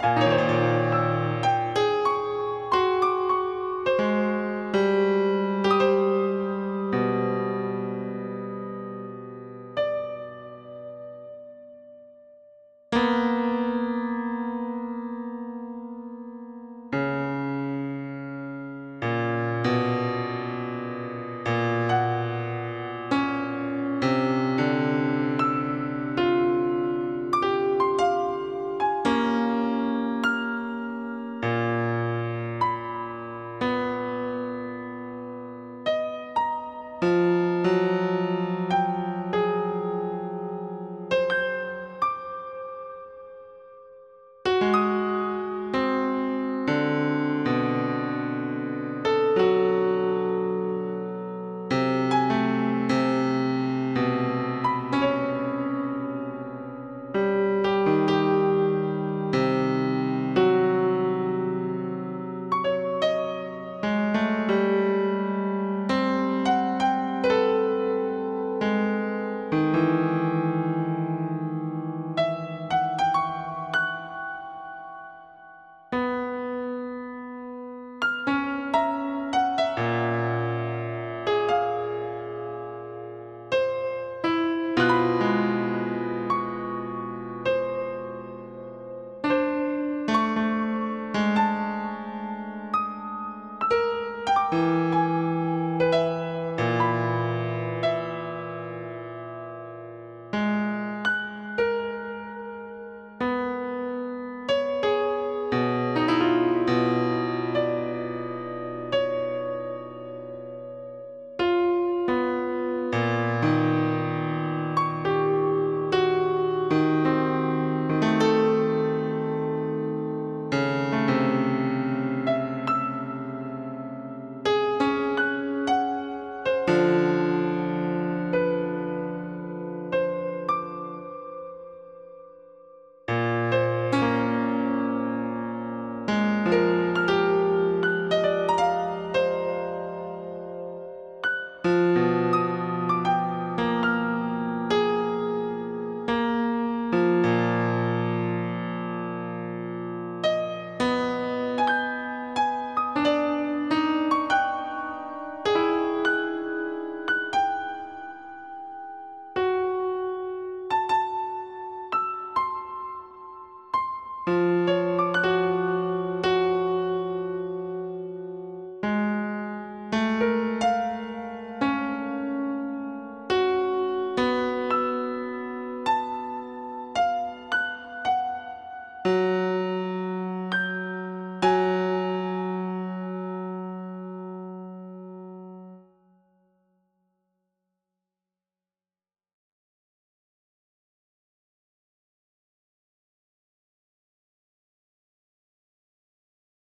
Bye.